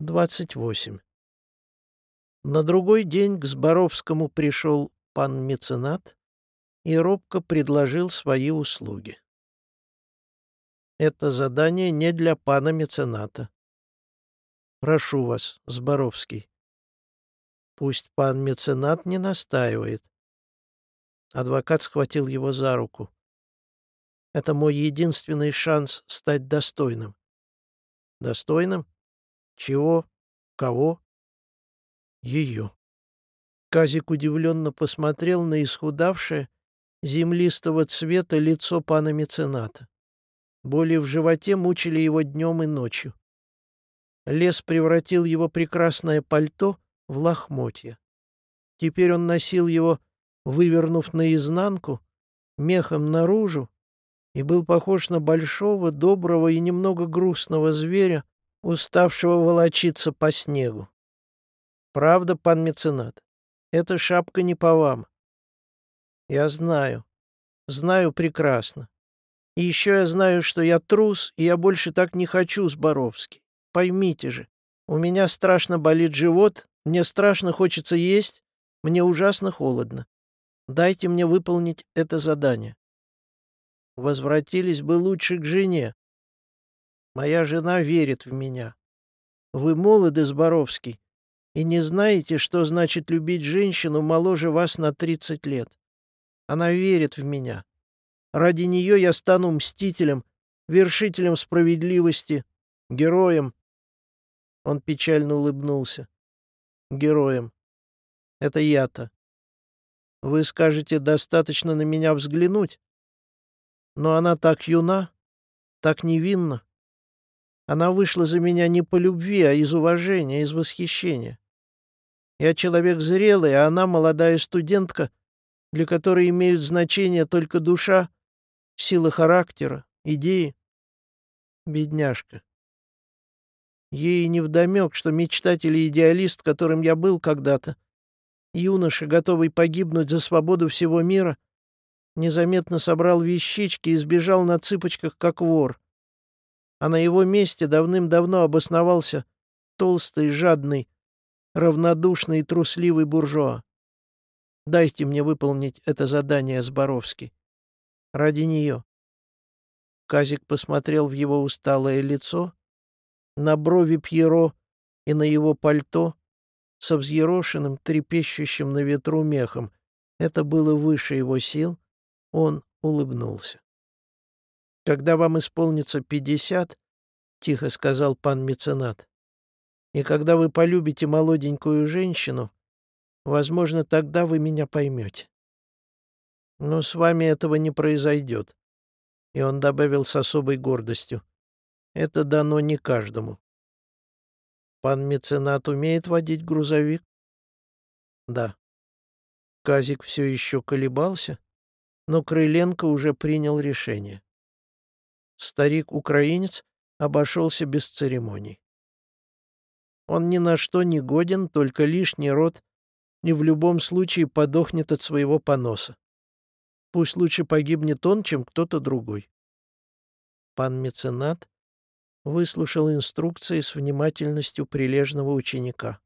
28. На другой день к Зборовскому пришел пан меценат и робко предложил свои услуги. Это задание не для пана мецената. Прошу вас, Зборовский. Пусть пан меценат не настаивает. Адвокат схватил его за руку. Это мой единственный шанс стать достойным. Достойным? Чего? Кого? Ее. Казик удивленно посмотрел на исхудавшее, землистого цвета лицо пана мецената. Боли в животе мучили его днем и ночью. Лес превратил его прекрасное пальто в лохмотья. Теперь он носил его, вывернув наизнанку, мехом наружу, и был похож на большого, доброго и немного грустного зверя, уставшего волочиться по снегу. Правда, пан меценат, эта шапка не по вам. Я знаю, знаю прекрасно. И еще я знаю, что я трус, и я больше так не хочу, Зборовский. Поймите же, у меня страшно болит живот, мне страшно хочется есть, мне ужасно холодно. Дайте мне выполнить это задание. Возвратились бы лучше к жене. Моя жена верит в меня. Вы молоды, Зборовский, и не знаете, что значит любить женщину моложе вас на 30 лет. Она верит в меня. Ради нее я стану мстителем, вершителем справедливости, героем. Он печально улыбнулся. Героем. Это я-то. Вы скажете, достаточно на меня взглянуть? Но она так юна, так невинна. Она вышла за меня не по любви, а из уважения, из восхищения. Я человек зрелый, а она молодая студентка, для которой имеют значение только душа, сила характера, идеи. Бедняжка. Ей невдомек, что мечтатель и идеалист, которым я был когда-то, юноша, готовый погибнуть за свободу всего мира, незаметно собрал вещички и сбежал на цыпочках, как вор. А на его месте давным-давно обосновался толстый, жадный, равнодушный и трусливый буржуа. Дайте мне выполнить это задание, Зборовский. Ради нее. Казик посмотрел в его усталое лицо, на брови Пьеро и на его пальто со взъерошенным, трепещущим на ветру мехом. Это было выше его сил. Он улыбнулся. «Когда вам исполнится пятьдесят, — тихо сказал пан меценат, и когда вы полюбите молоденькую женщину, возможно, тогда вы меня поймете. Но с вами этого не произойдет. И он добавил с особой гордостью. Это дано не каждому. Пан меценат умеет водить грузовик? Да. Казик все еще колебался, но Крыленко уже принял решение. Старик-украинец обошелся без церемоний. Он ни на что не годен, только лишний рот, и в любом случае подохнет от своего поноса. Пусть лучше погибнет он, чем кто-то другой. Пан меценат выслушал инструкции с внимательностью прилежного ученика.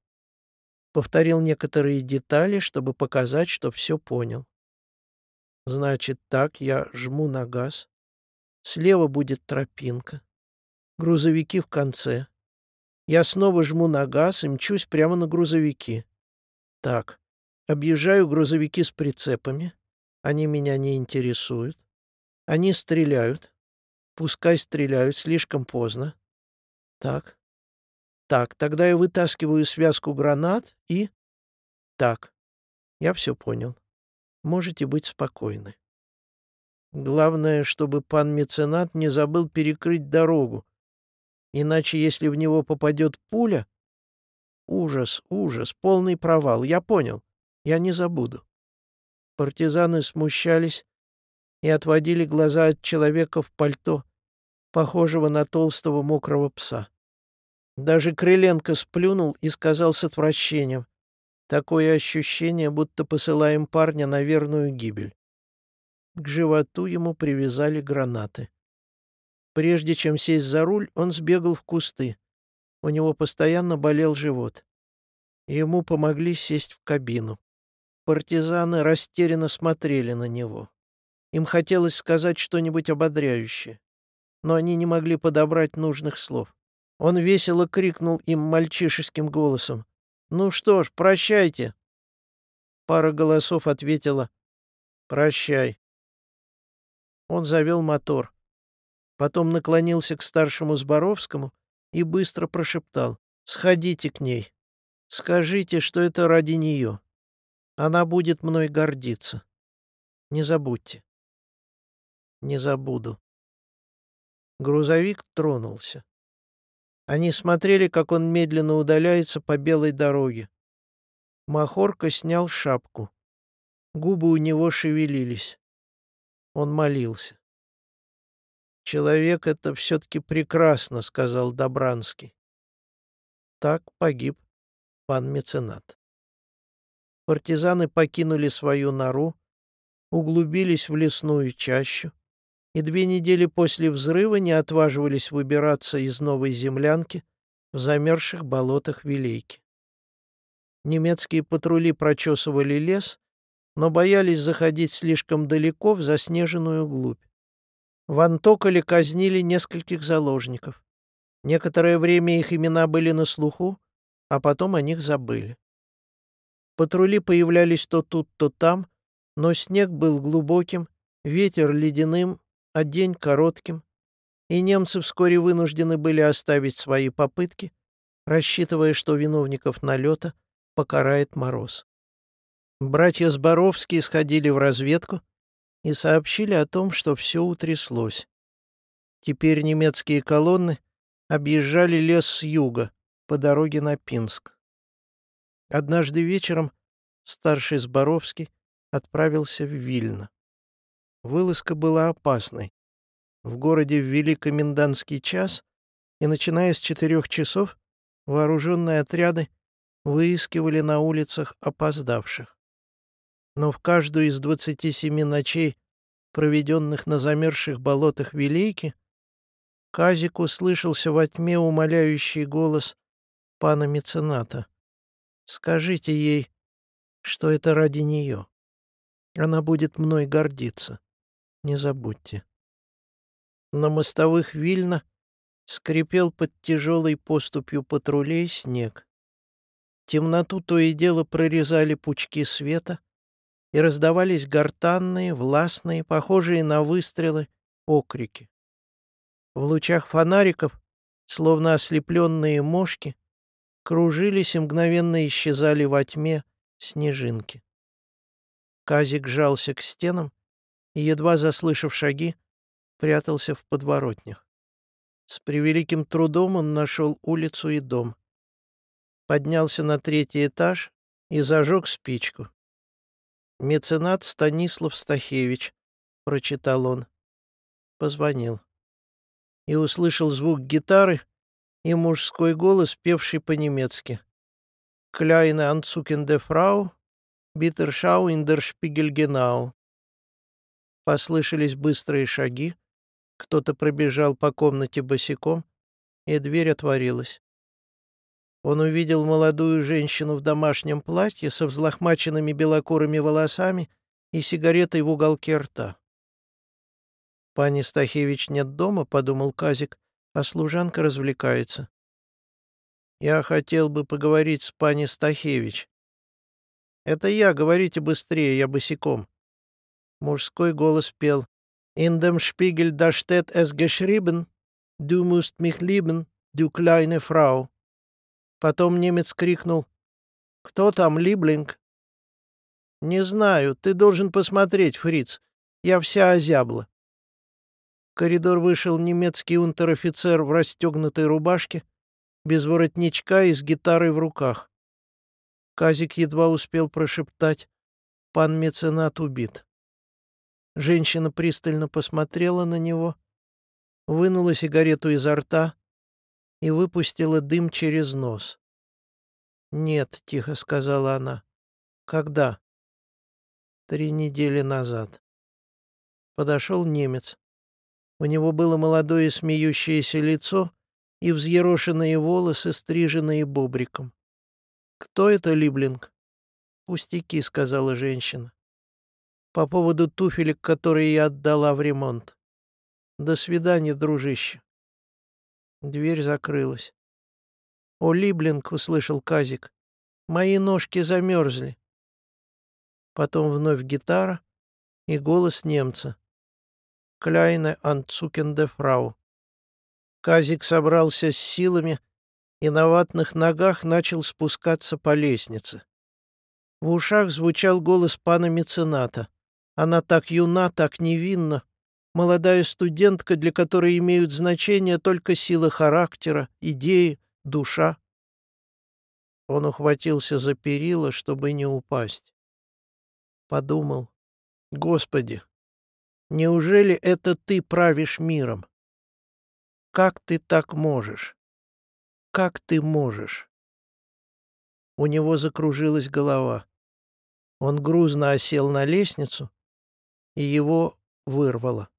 Повторил некоторые детали, чтобы показать, что все понял. Значит, так я жму на газ. Слева будет тропинка. Грузовики в конце. Я снова жму на газ и мчусь прямо на грузовики. Так, объезжаю грузовики с прицепами. Они меня не интересуют. Они стреляют. Пускай стреляют, слишком поздно. Так. Так, тогда я вытаскиваю связку гранат и... Так. Я все понял. Можете быть спокойны. Главное, чтобы пан меценат не забыл перекрыть дорогу, Иначе, если в него попадет пуля... Ужас, ужас, полный провал. Я понял. Я не забуду. Партизаны смущались и отводили глаза от человека в пальто, похожего на толстого мокрого пса. Даже Крыленко сплюнул и сказал с отвращением. Такое ощущение, будто посылаем парня на верную гибель. К животу ему привязали гранаты. Прежде чем сесть за руль, он сбегал в кусты. У него постоянно болел живот. Ему помогли сесть в кабину. Партизаны растерянно смотрели на него. Им хотелось сказать что-нибудь ободряющее, но они не могли подобрать нужных слов. Он весело крикнул им мальчишеским голосом. «Ну что ж, прощайте!» Пара голосов ответила «Прощай». Он завел мотор. Потом наклонился к старшему Зборовскому и быстро прошептал «Сходите к ней. Скажите, что это ради нее. Она будет мной гордиться. Не забудьте». «Не забуду». Грузовик тронулся. Они смотрели, как он медленно удаляется по белой дороге. Махорка снял шапку. Губы у него шевелились. Он молился. «Человек — это все-таки прекрасно», — сказал Добранский. Так погиб пан меценат. Партизаны покинули свою нору, углубились в лесную чащу и две недели после взрыва не отваживались выбираться из новой землянки в замерзших болотах Вилейки. Немецкие патрули прочесывали лес, но боялись заходить слишком далеко в заснеженную глубь. В Антоколе казнили нескольких заложников. Некоторое время их имена были на слуху, а потом о них забыли. Патрули появлялись то тут, то там, но снег был глубоким, ветер ледяным, а день коротким, и немцы вскоре вынуждены были оставить свои попытки, рассчитывая, что виновников налета покарает мороз. Братья Зборовские сходили в разведку и сообщили о том, что все утряслось. Теперь немецкие колонны объезжали лес с юга, по дороге на Пинск. Однажды вечером старший Зборовский отправился в Вильно. Вылазка была опасной. В городе ввели комендантский час, и, начиная с четырех часов, вооруженные отряды выискивали на улицах опоздавших. Но в каждую из двадцати семи ночей, проведенных на замерзших болотах Велейки, Казик услышался во тьме умоляющий голос пана мецената. «Скажите ей, что это ради нее. Она будет мной гордиться. Не забудьте». На мостовых Вильна скрипел под тяжелой поступью патрулей снег. Темноту то и дело прорезали пучки света, и раздавались гортанные, властные, похожие на выстрелы, окрики. В лучах фонариков, словно ослепленные мошки, кружились и мгновенно исчезали во тьме снежинки. Казик жался к стенам и, едва заслышав шаги, прятался в подворотнях. С превеликим трудом он нашел улицу и дом поднялся на третий этаж и зажег спичку. «Меценат Станислав Стахевич», — прочитал он. Позвонил. И услышал звук гитары и мужской голос, певший по-немецки. «Кляйне анцукен де фрау, битершау ин дер шпигельгенау». Послышались быстрые шаги, кто-то пробежал по комнате босиком, и дверь отворилась. Он увидел молодую женщину в домашнем платье со взлохмаченными белокурыми волосами и сигаретой в уголке рта. «Пани Стахевич нет дома», — подумал Казик, — «а служанка развлекается». «Я хотел бы поговорить с пани Стахевич». «Это я, говорите быстрее, я босиком». Мужской голос пел. «In dem Spiegel da steht es geschrieben, du musst mich lieben, du kleine Frau». Потом немец крикнул «Кто там, Либлинг?» «Не знаю. Ты должен посмотреть, фриц. Я вся озябла». В коридор вышел немецкий унтер-офицер в расстегнутой рубашке, без воротничка и с гитарой в руках. Казик едва успел прошептать «Пан меценат убит». Женщина пристально посмотрела на него, вынула сигарету изо рта и выпустила дым через нос. «Нет», — тихо сказала она. «Когда?» «Три недели назад». Подошел немец. У него было молодое смеющееся лицо и взъерошенные волосы, стриженные бобриком. «Кто это, Либлинг?» «Пустяки», — сказала женщина. «По поводу туфелек, которые я отдала в ремонт. До свидания, дружище». Дверь закрылась. «О, Либлинг!» — услышал Казик. «Мои ножки замерзли». Потом вновь гитара и голос немца. «Кляйне анцукенде фрау». Казик собрался с силами и на ватных ногах начал спускаться по лестнице. В ушах звучал голос пана мецената. Она так юна, так невинна. Молодая студентка, для которой имеют значение только сила характера, идеи, душа. Он ухватился за перила, чтобы не упасть. Подумал, Господи, неужели это ты правишь миром? Как ты так можешь? Как ты можешь? У него закружилась голова. Он грузно осел на лестницу, и его вырвало.